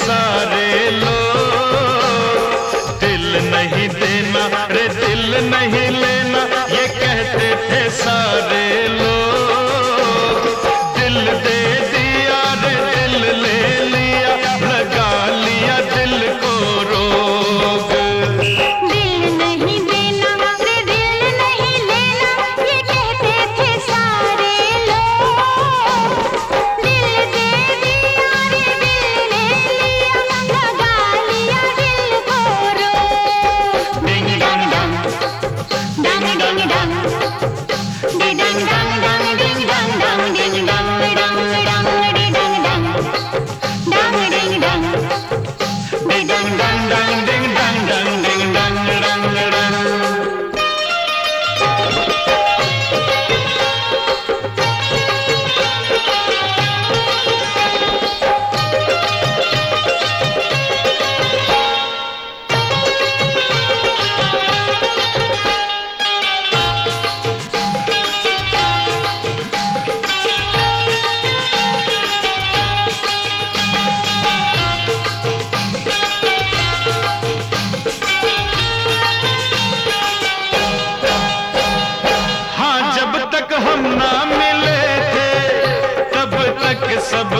सारे लोग दिल नहीं देना रे दिल नहीं लेना ये कहते थे सारे लोग।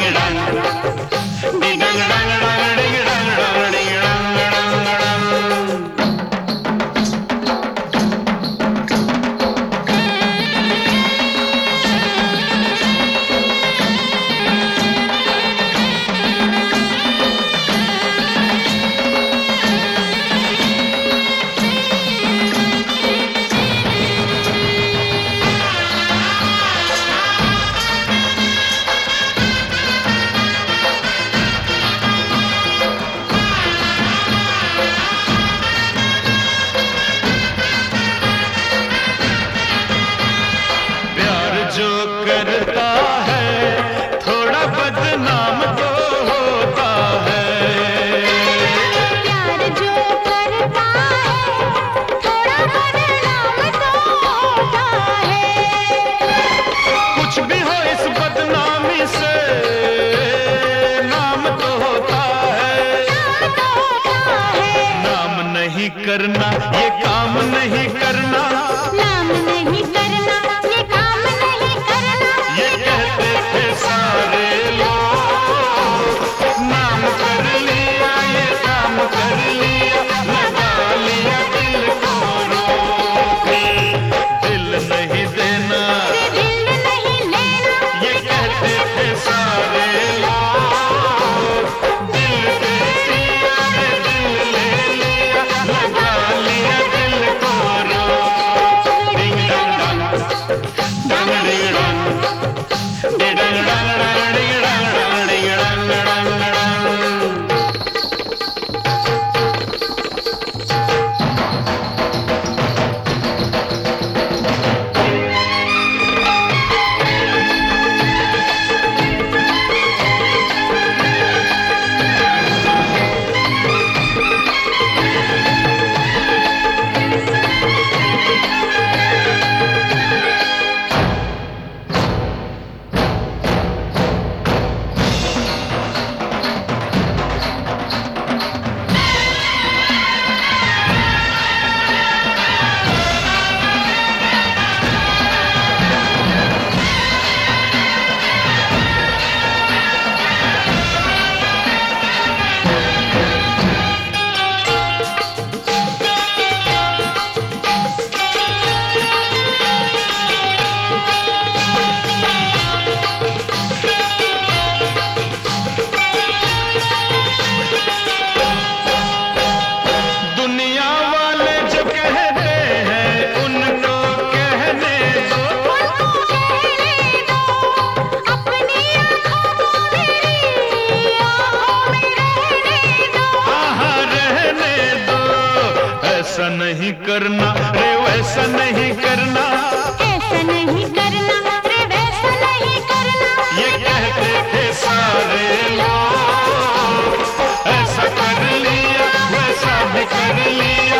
dang dang dang dang करना ये काम नहीं Saturday. रे वैसा नहीं करना। ऐसा नहीं करना रे वैसा नहीं करना। ये कहते थे सारे लोग ऐसा कर लिया वैसा भी कर लिया।